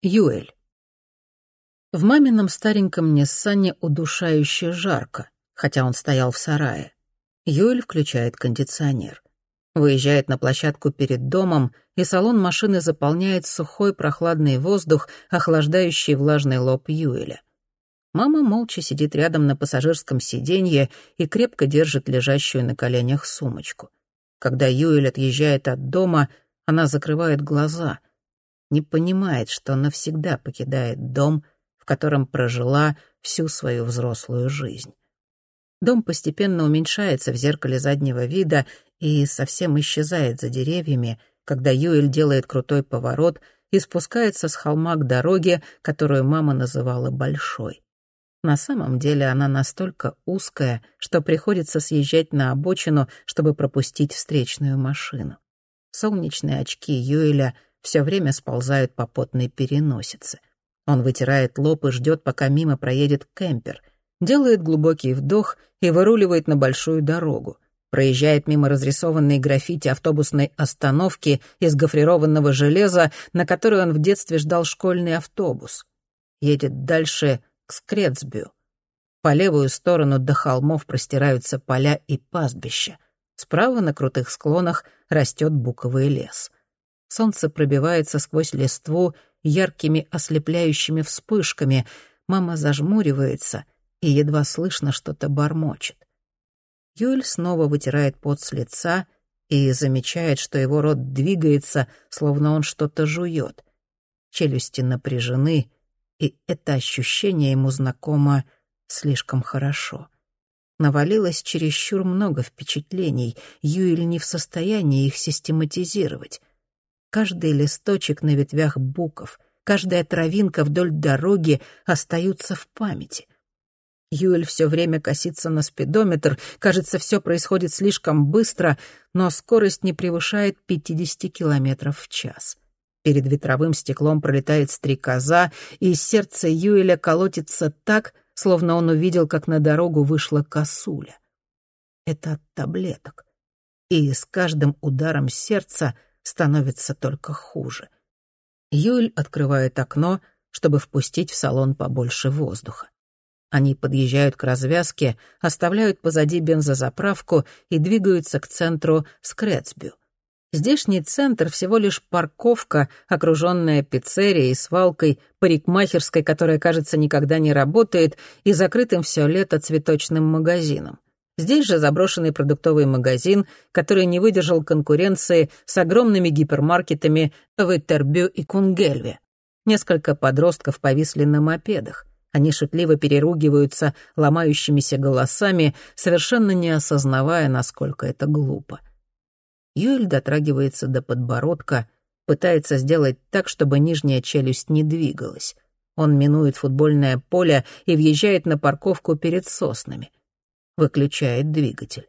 Юэль. В мамином стареньком Ниссане удушающе жарко, хотя он стоял в сарае. Юэль включает кондиционер. Выезжает на площадку перед домом, и салон машины заполняет сухой прохладный воздух, охлаждающий влажный лоб Юэля. Мама молча сидит рядом на пассажирском сиденье и крепко держит лежащую на коленях сумочку. Когда Юэль отъезжает от дома, она закрывает глаза — не понимает, что навсегда покидает дом, в котором прожила всю свою взрослую жизнь. Дом постепенно уменьшается в зеркале заднего вида и совсем исчезает за деревьями, когда Юэль делает крутой поворот и спускается с холма к дороге, которую мама называла «большой». На самом деле она настолько узкая, что приходится съезжать на обочину, чтобы пропустить встречную машину. Солнечные очки Юэля — все время сползают по потной переносице. Он вытирает лоб и ждет, пока мимо проедет кемпер. Делает глубокий вдох и выруливает на большую дорогу. Проезжает мимо разрисованной граффити автобусной остановки из гофрированного железа, на которой он в детстве ждал школьный автобус. Едет дальше к Скрецбю. По левую сторону до холмов простираются поля и пастбища. Справа на крутых склонах растет буковый лес — Солнце пробивается сквозь листву яркими ослепляющими вспышками. Мама зажмуривается и едва слышно что-то бормочет. Юль снова вытирает пот с лица и замечает, что его рот двигается, словно он что-то жует. Челюсти напряжены, и это ощущение ему знакомо слишком хорошо. Навалилось чересчур много впечатлений, Юэль не в состоянии их систематизировать. Каждый листочек на ветвях буков, каждая травинка вдоль дороги остаются в памяти. Юэль все время косится на спидометр, кажется, все происходит слишком быстро, но скорость не превышает 50 километров в час. Перед ветровым стеклом пролетает стрекоза, и сердце Юэля колотится так, словно он увидел, как на дорогу вышла косуля. Это от таблеток. И с каждым ударом сердца — становится только хуже. Юль открывает окно, чтобы впустить в салон побольше воздуха. Они подъезжают к развязке, оставляют позади бензозаправку и двигаются к центру Скрецбю. Здешний центр всего лишь парковка, окруженная пиццерией, свалкой, парикмахерской, которая, кажется, никогда не работает, и закрытым все лето цветочным магазином. Здесь же заброшенный продуктовый магазин, который не выдержал конкуренции с огромными гипермаркетами в Этербю и Кунгельве. Несколько подростков повисли на мопедах. Они шутливо переругиваются ломающимися голосами, совершенно не осознавая, насколько это глупо. Юэль дотрагивается до подбородка, пытается сделать так, чтобы нижняя челюсть не двигалась. Он минует футбольное поле и въезжает на парковку перед соснами выключает двигатель.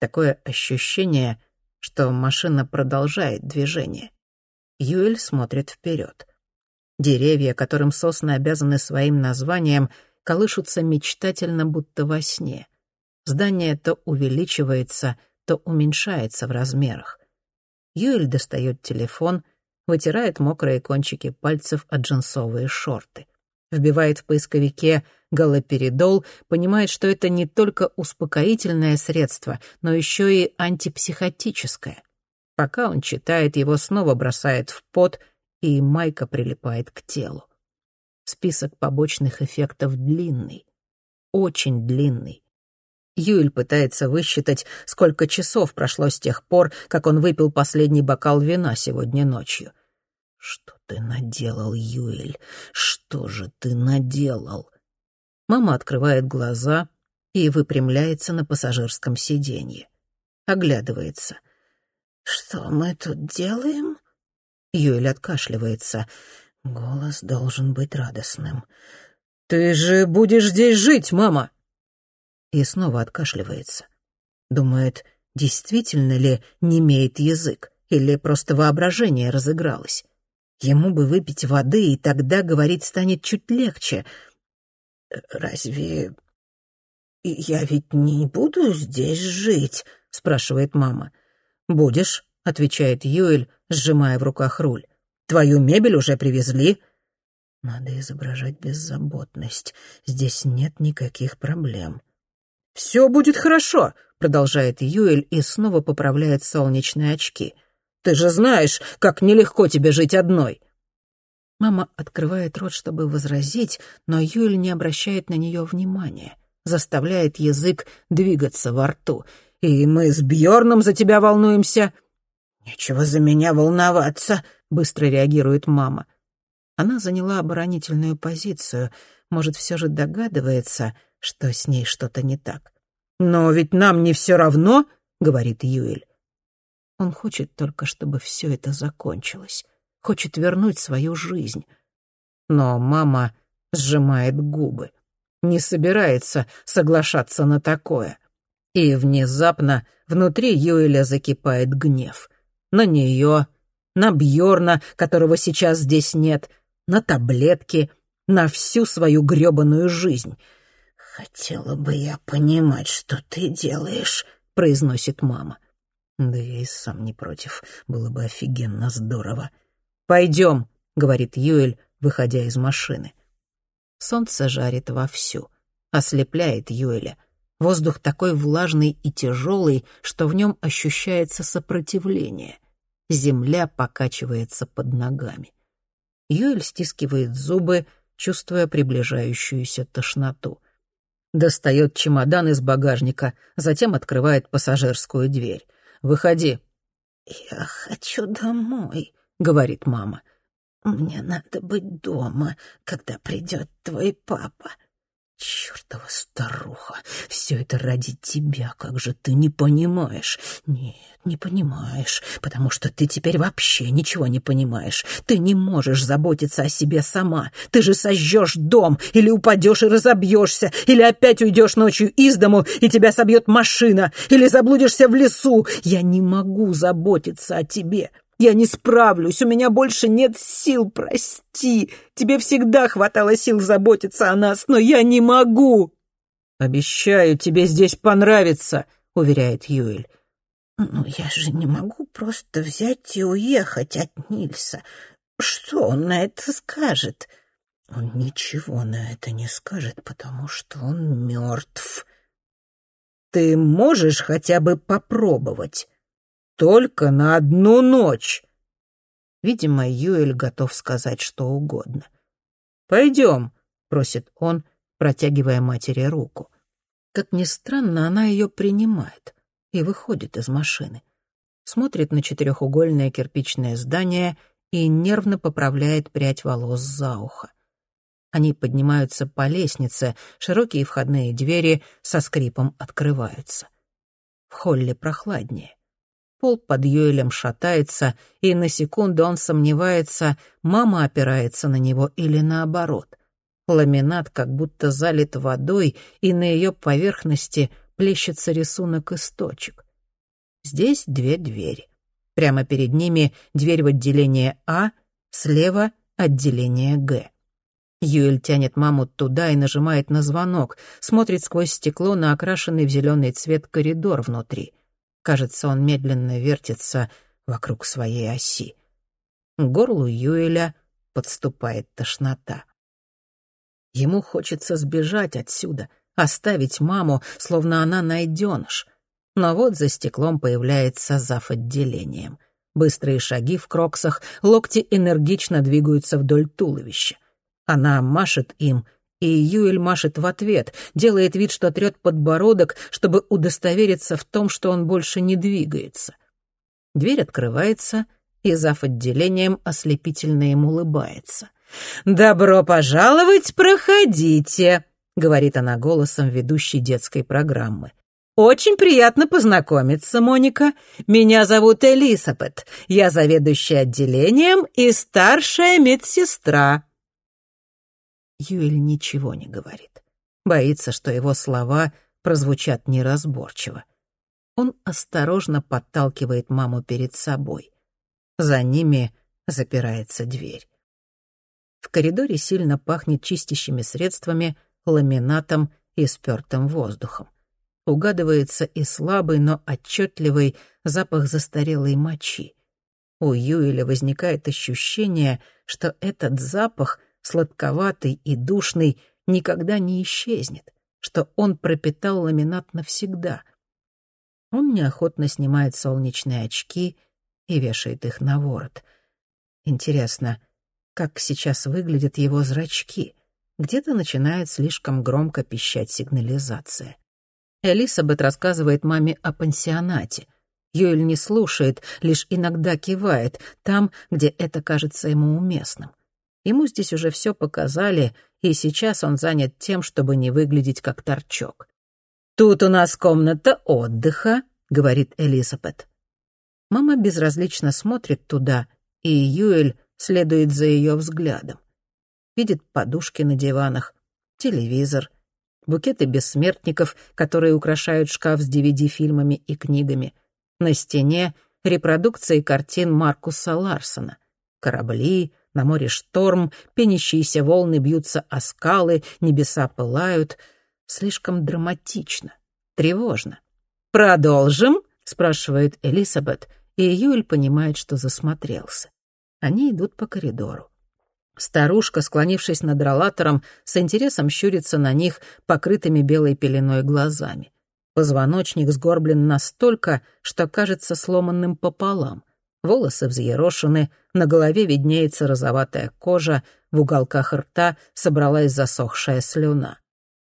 Такое ощущение, что машина продолжает движение. Юэль смотрит вперед. Деревья, которым сосны обязаны своим названием, колышутся мечтательно, будто во сне. Здание то увеличивается, то уменьшается в размерах. Юэль достает телефон, вытирает мокрые кончики пальцев от джинсовые шорты. Вбивает в поисковике галоперидол, понимает, что это не только успокоительное средство, но еще и антипсихотическое. Пока он читает, его снова бросает в пот, и майка прилипает к телу. Список побочных эффектов длинный, очень длинный. Юэль пытается высчитать, сколько часов прошло с тех пор, как он выпил последний бокал вина сегодня ночью. «Что ты наделал, Юэль? Что же ты наделал?» Мама открывает глаза и выпрямляется на пассажирском сиденье. Оглядывается. «Что мы тут делаем?» Юэль откашливается. Голос должен быть радостным. «Ты же будешь здесь жить, мама!» И снова откашливается. Думает, действительно ли не имеет язык, или просто воображение разыгралось. Ему бы выпить воды, и тогда говорить станет чуть легче — «Разве я ведь не буду здесь жить?» — спрашивает мама. «Будешь», — отвечает Юэль, сжимая в руках руль. «Твою мебель уже привезли. Надо изображать беззаботность. Здесь нет никаких проблем. «Все будет хорошо», — продолжает Юэль и снова поправляет солнечные очки. «Ты же знаешь, как нелегко тебе жить одной». Мама открывает рот, чтобы возразить, но Юэль не обращает на нее внимания, заставляет язык двигаться во рту. «И мы с Бьорном за тебя волнуемся». «Нечего за меня волноваться», — быстро реагирует мама. Она заняла оборонительную позицию, может, все же догадывается, что с ней что-то не так. «Но ведь нам не все равно», — говорит Юэль. Он хочет только, чтобы все это закончилось, хочет вернуть свою жизнь. Но мама сжимает губы, не собирается соглашаться на такое. И внезапно внутри Юэля закипает гнев. На нее, на Бьорна, которого сейчас здесь нет, на таблетки, на всю свою грёбаную жизнь. «Хотела бы я понимать, что ты делаешь», — произносит мама. Да я и сам не против, было бы офигенно здорово. «Пойдем», — говорит Юэль, выходя из машины. Солнце жарит вовсю, ослепляет Юэля. Воздух такой влажный и тяжелый, что в нем ощущается сопротивление. Земля покачивается под ногами. Юэль стискивает зубы, чувствуя приближающуюся тошноту. Достает чемодан из багажника, затем открывает пассажирскую дверь. «Выходи». «Я хочу домой», — говорит мама. «Мне надо быть дома, когда придет твой папа». «Чёртова старуха! Все это ради тебя, как же ты не понимаешь?» «Нет, не понимаешь, потому что ты теперь вообще ничего не понимаешь. Ты не можешь заботиться о себе сама. Ты же сожжешь дом, или упадешь и разобьешься, или опять уйдешь ночью из дому, и тебя собьет машина, или заблудишься в лесу. Я не могу заботиться о тебе. Я не справлюсь, у меня больше нет сил, прости. Тебе всегда хватало сил заботиться о нас, но я не могу. Обещаю, тебе здесь понравится, уверяет Юэль. Ну, я же не могу просто взять и уехать от Нильса. Что он на это скажет? Он ничего на это не скажет, потому что он мертв. Ты можешь хотя бы попробовать? Только на одну ночь. Видимо, Юэль готов сказать что угодно. «Пойдем», — просит он, протягивая матери руку. Как ни странно, она ее принимает и выходит из машины. Смотрит на четырехугольное кирпичное здание и нервно поправляет прядь волос за ухо. Они поднимаются по лестнице, широкие входные двери со скрипом открываются. В холле прохладнее. Пол под Юэлем шатается, и на секунду он сомневается, мама опирается на него или наоборот. Ламинат как будто залит водой, и на ее поверхности плещется рисунок из точек. Здесь две двери. Прямо перед ними дверь в отделение А, слева — отделение Г. Юэль тянет маму туда и нажимает на звонок, смотрит сквозь стекло на окрашенный в зеленый цвет коридор внутри — Кажется, он медленно вертится вокруг своей оси. К горлу Юэля подступает тошнота. Ему хочется сбежать отсюда, оставить маму, словно она найденыш. Но вот за стеклом появляется зав. отделением. Быстрые шаги в кроксах, локти энергично двигаются вдоль туловища. Она машет им — и Юэль машет в ответ, делает вид, что трет подбородок, чтобы удостовериться в том, что он больше не двигается. Дверь открывается, и зав. отделением ослепительно им улыбается. «Добро пожаловать, проходите», — говорит она голосом ведущей детской программы. «Очень приятно познакомиться, Моника. Меня зовут Элисабет. Я заведующая отделением и старшая медсестра». Юэль ничего не говорит. Боится, что его слова прозвучат неразборчиво. Он осторожно подталкивает маму перед собой. За ними запирается дверь. В коридоре сильно пахнет чистящими средствами, ламинатом и спёртым воздухом. Угадывается и слабый, но отчетливый запах застарелой мочи. У Юэля возникает ощущение, что этот запах — сладковатый и душный, никогда не исчезнет, что он пропитал ламинат навсегда. Он неохотно снимает солнечные очки и вешает их на ворот. Интересно, как сейчас выглядят его зрачки? Где-то начинает слишком громко пищать сигнализация. Элисабет рассказывает маме о пансионате. Юэль не слушает, лишь иногда кивает, там, где это кажется ему уместным. Ему здесь уже все показали, и сейчас он занят тем, чтобы не выглядеть как торчок. «Тут у нас комната отдыха», — говорит Элизабет. Мама безразлично смотрит туда, и Юэль следует за ее взглядом. Видит подушки на диванах, телевизор, букеты бессмертников, которые украшают шкаф с DVD-фильмами и книгами. На стене репродукции картин Маркуса Ларсона. Корабли, на море шторм, пенящиеся волны бьются о скалы, небеса пылают. Слишком драматично, тревожно. «Продолжим?» — спрашивает Элизабет, и Юль понимает, что засмотрелся. Они идут по коридору. Старушка, склонившись над ролатором, с интересом щурится на них покрытыми белой пеленой глазами. Позвоночник сгорблен настолько, что кажется сломанным пополам. Волосы взъерошены, на голове виднеется розоватая кожа, в уголках рта собралась засохшая слюна.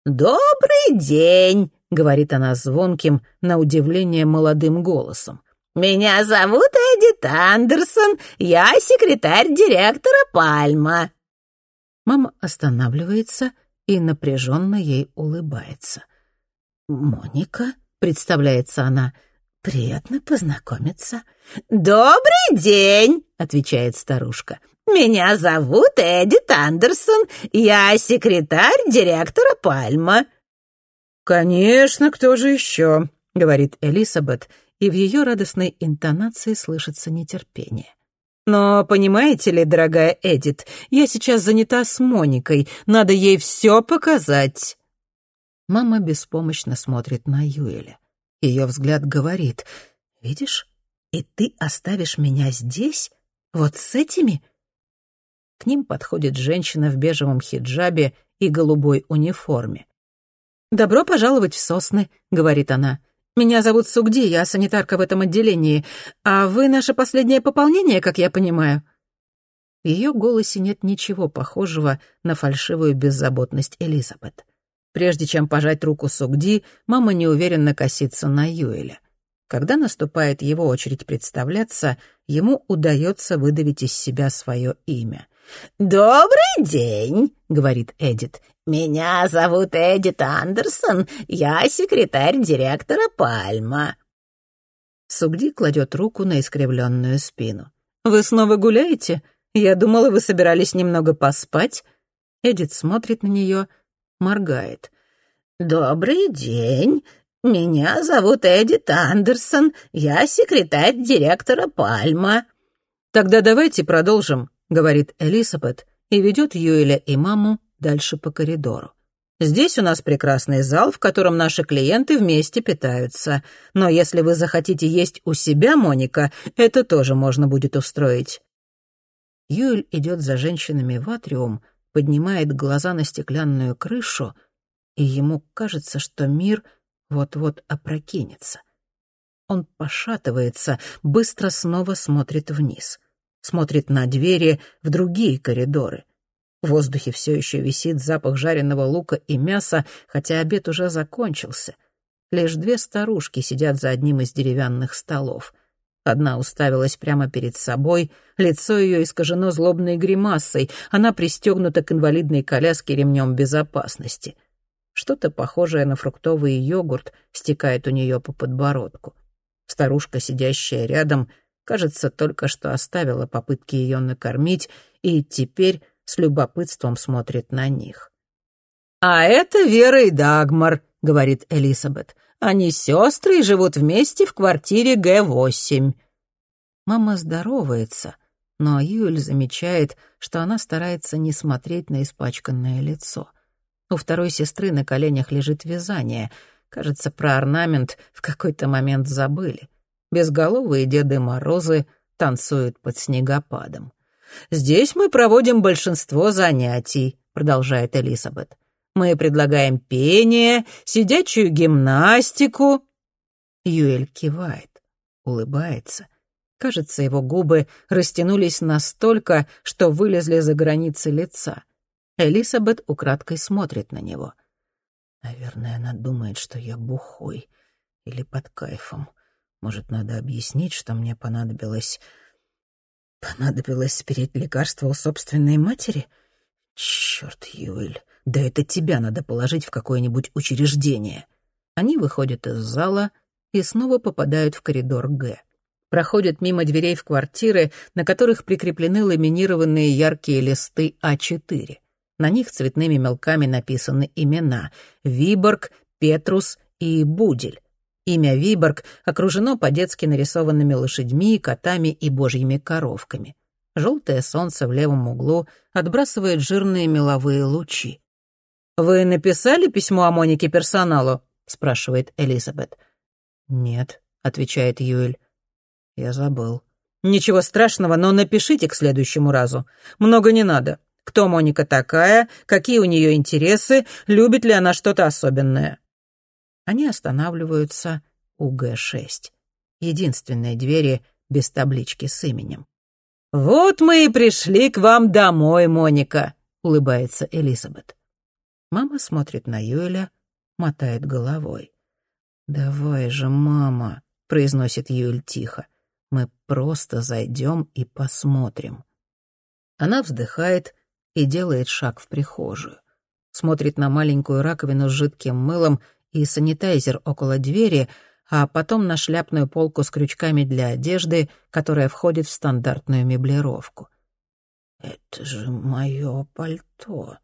«Добрый день!» — говорит она звонким, на удивление молодым голосом. «Меня зовут Эдит Андерсон, я секретарь директора Пальма». Мама останавливается и напряженно ей улыбается. «Моника?» — представляется она. «Приятно познакомиться». «Добрый день!» — отвечает старушка. «Меня зовут Эдит Андерсон, я секретарь директора Пальма». «Конечно, кто же еще?» — говорит Элисабет, и в ее радостной интонации слышится нетерпение. «Но, понимаете ли, дорогая Эдит, я сейчас занята с Моникой, надо ей все показать». Мама беспомощно смотрит на Юэля. Ее взгляд говорит, «Видишь, и ты оставишь меня здесь? Вот с этими?» К ним подходит женщина в бежевом хиджабе и голубой униформе. «Добро пожаловать в сосны», — говорит она. «Меня зовут Сугди, я санитарка в этом отделении. А вы наше последнее пополнение, как я понимаю?» В ее голосе нет ничего похожего на фальшивую беззаботность Элизабет. Прежде чем пожать руку Сугди, мама неуверенно косится на Юэля. Когда наступает его очередь представляться, ему удается выдавить из себя свое имя. «Добрый день», — говорит Эдит. «Меня зовут Эдит Андерсон, я секретарь директора Пальма». Сугди кладет руку на искривленную спину. «Вы снова гуляете? Я думала, вы собирались немного поспать». Эдит смотрит на нее, моргает. «Добрый день. Меня зовут Эдит Андерсон, я секретарь директора Пальма». «Тогда давайте продолжим», — говорит Элисабет и ведет Юэля и маму дальше по коридору. «Здесь у нас прекрасный зал, в котором наши клиенты вместе питаются. Но если вы захотите есть у себя, Моника, это тоже можно будет устроить». Юэль идет за женщинами в атриум, поднимает глаза на стеклянную крышу, и ему кажется, что мир вот-вот опрокинется. Он пошатывается, быстро снова смотрит вниз — смотрит на двери в другие коридоры. В воздухе все еще висит запах жареного лука и мяса, хотя обед уже закончился. Лишь две старушки сидят за одним из деревянных столов. Одна уставилась прямо перед собой, лицо ее искажено злобной гримасой, она пристегнута к инвалидной коляске ремнем безопасности. Что-то похожее на фруктовый йогурт стекает у нее по подбородку. Старушка, сидящая рядом, — Кажется, только что оставила попытки ее накормить и теперь с любопытством смотрит на них. «А это Вера и Дагмар», — говорит Элизабет. «Они сестры и живут вместе в квартире Г-8». Мама здоровается, но Юль замечает, что она старается не смотреть на испачканное лицо. У второй сестры на коленях лежит вязание. Кажется, про орнамент в какой-то момент забыли безголовые Деды Морозы танцуют под снегопадом. «Здесь мы проводим большинство занятий», — продолжает Элизабет. «Мы предлагаем пение, сидячую гимнастику». Юэль кивает, улыбается. Кажется, его губы растянулись настолько, что вылезли за границы лица. Элизабет украдкой смотрит на него. «Наверное, она думает, что я бухой или под кайфом. Может, надо объяснить, что мне понадобилось Понадобилось спереть лекарство у собственной матери? Черт, Юэль, да это тебя надо положить в какое-нибудь учреждение. Они выходят из зала и снова попадают в коридор Г. Проходят мимо дверей в квартиры, на которых прикреплены ламинированные яркие листы А4. На них цветными мелками написаны имена — Виборг, Петрус и Будель. Имя Виборг окружено по-детски нарисованными лошадьми, котами и божьими коровками. Желтое солнце в левом углу отбрасывает жирные меловые лучи. «Вы написали письмо о Монике персоналу?» — спрашивает Элизабет. «Нет», — отвечает Юэль. «Я забыл». «Ничего страшного, но напишите к следующему разу. Много не надо. Кто Моника такая, какие у нее интересы, любит ли она что-то особенное». Они останавливаются у Г-6, единственной двери без таблички с именем. «Вот мы и пришли к вам домой, Моника», — улыбается Элизабет. Мама смотрит на Юэля, мотает головой. «Давай же, мама», — произносит Юэль тихо. «Мы просто зайдем и посмотрим». Она вздыхает и делает шаг в прихожую. Смотрит на маленькую раковину с жидким мылом и санитайзер около двери, а потом на шляпную полку с крючками для одежды, которая входит в стандартную меблировку. «Это же мое пальто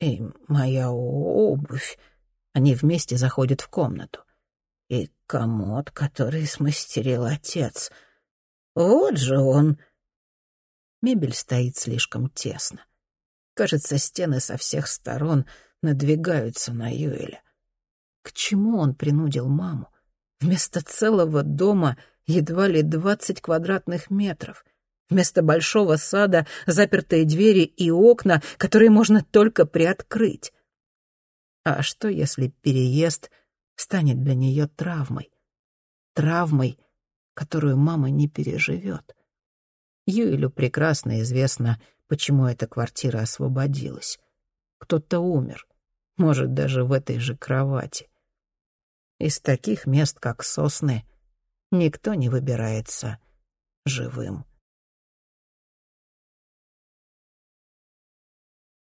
и моя обувь». Они вместе заходят в комнату. «И комод, который смастерил отец. Вот же он!» Мебель стоит слишком тесно. Кажется, стены со всех сторон надвигаются на Юэля. К чему он принудил маму? Вместо целого дома едва ли двадцать квадратных метров. Вместо большого сада запертые двери и окна, которые можно только приоткрыть. А что, если переезд станет для нее травмой? Травмой, которую мама не переживет. Юэлю прекрасно известно, почему эта квартира освободилась. Кто-то умер, может, даже в этой же кровати. Из таких мест, как сосны, никто не выбирается живым.